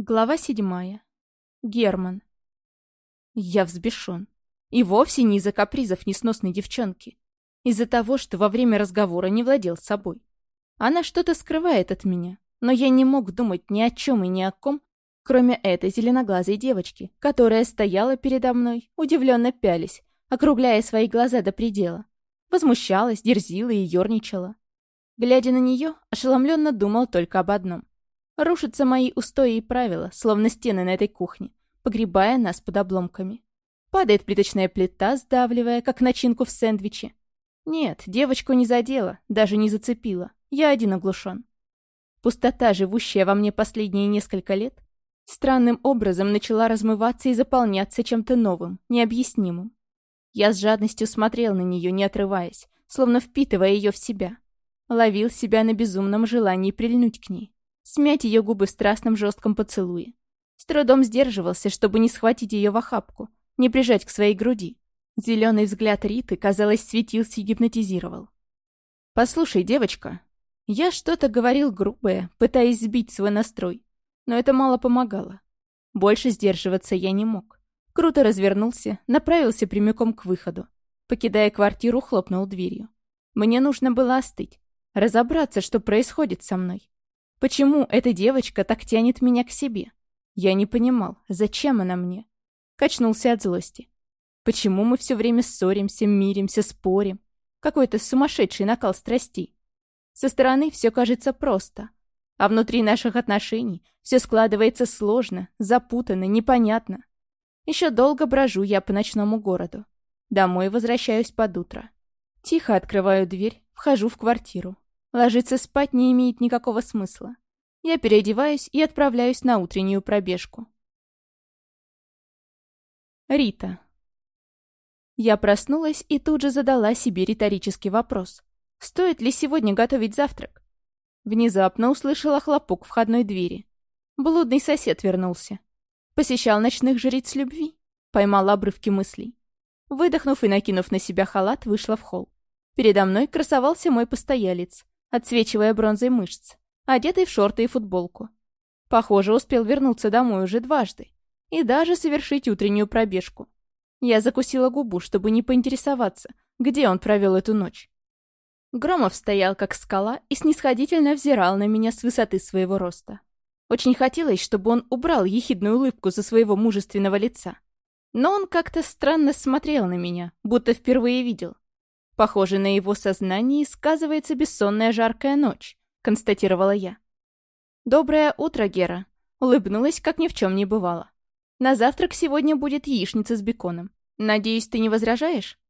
Глава седьмая. Герман. Я взбешен. И вовсе не из-за капризов несносной девчонки. Из-за того, что во время разговора не владел собой. Она что-то скрывает от меня, но я не мог думать ни о чем и ни о ком, кроме этой зеленоглазой девочки, которая стояла передо мной, удивленно пялись, округляя свои глаза до предела. Возмущалась, дерзила и ерничала. Глядя на нее, ошеломленно думал только об одном. Рушатся мои устои и правила, словно стены на этой кухне, погребая нас под обломками. Падает плиточная плита, сдавливая, как начинку в сэндвиче. Нет, девочку не задела, даже не зацепила. Я один оглушен. Пустота, живущая во мне последние несколько лет, странным образом начала размываться и заполняться чем-то новым, необъяснимым. Я с жадностью смотрел на нее, не отрываясь, словно впитывая ее в себя. Ловил себя на безумном желании прильнуть к ней смять ее губы в страстном жестком поцелуе. С трудом сдерживался, чтобы не схватить ее в охапку, не прижать к своей груди. Зеленый взгляд Риты, казалось, светился и гипнотизировал. «Послушай, девочка». Я что-то говорил грубое, пытаясь сбить свой настрой, но это мало помогало. Больше сдерживаться я не мог. Круто развернулся, направился прямиком к выходу. Покидая квартиру, хлопнул дверью. Мне нужно было остыть, разобраться, что происходит со мной. Почему эта девочка так тянет меня к себе? Я не понимал, зачем она мне? Качнулся от злости. Почему мы все время ссоримся, миримся, спорим? Какой-то сумасшедший накал страстей. Со стороны все кажется просто. А внутри наших отношений все складывается сложно, запутанно, непонятно. Еще долго брожу я по ночному городу. Домой возвращаюсь под утро. Тихо открываю дверь, вхожу в квартиру. Ложиться спать не имеет никакого смысла. Я переодеваюсь и отправляюсь на утреннюю пробежку. Рита. Я проснулась и тут же задала себе риторический вопрос. Стоит ли сегодня готовить завтрак? Внезапно услышала хлопок входной двери. Блудный сосед вернулся. Посещал ночных жриц любви. Поймала обрывки мыслей. Выдохнув и накинув на себя халат, вышла в холл. Передо мной красовался мой постоялец, отсвечивая бронзой мышц, одетый в шорты и футболку. Похоже, успел вернуться домой уже дважды и даже совершить утреннюю пробежку. Я закусила губу, чтобы не поинтересоваться, где он провел эту ночь. Громов стоял как скала и снисходительно взирал на меня с высоты своего роста. Очень хотелось, чтобы он убрал ехидную улыбку со своего мужественного лица. Но он как-то странно смотрел на меня, будто впервые видел. Похоже, на его сознании сказывается бессонная жаркая ночь, констатировала я. «Доброе утро, Гера», — улыбнулась, как ни в чем не бывало. «На завтрак сегодня будет яичница с беконом. Надеюсь, ты не возражаешь?»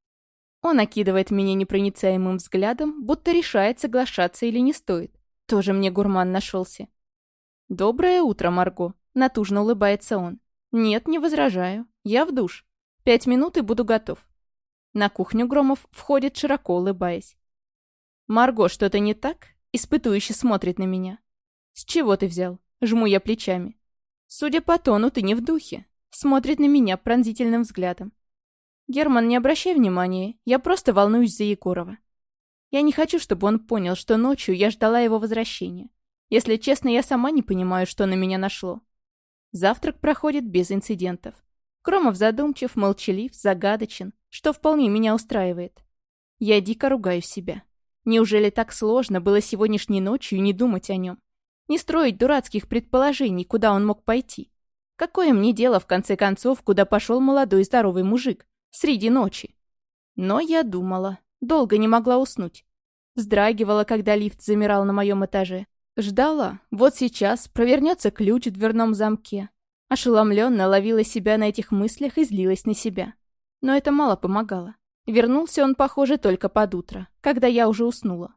Он окидывает меня непроницаемым взглядом, будто решает, соглашаться или не стоит. Тоже мне гурман нашелся. «Доброе утро, Марго», — натужно улыбается он. «Нет, не возражаю. Я в душ. Пять минут и буду готов. На кухню Громов входит, широко улыбаясь. «Марго, что-то не так?» Испытующе смотрит на меня. «С чего ты взял?» Жму я плечами. «Судя по тону, ты не в духе». Смотрит на меня пронзительным взглядом. «Герман, не обращай внимания, я просто волнуюсь за Егорова. Я не хочу, чтобы он понял, что ночью я ждала его возвращения. Если честно, я сама не понимаю, что на меня нашло. Завтрак проходит без инцидентов. Кромов задумчив, молчалив, загадочен, что вполне меня устраивает. Я дико ругаю себя. Неужели так сложно было сегодняшней ночью не думать о нем? Не строить дурацких предположений, куда он мог пойти? Какое мне дело, в конце концов, куда пошел молодой здоровый мужик? Среди ночи. Но я думала. Долго не могла уснуть. Вздрагивала, когда лифт замирал на моем этаже. Ждала. Вот сейчас провернется ключ в дверном замке. Ошеломленно ловила себя на этих мыслях и злилась на себя. Но это мало помогало. Вернулся он, похоже, только под утро, когда я уже уснула.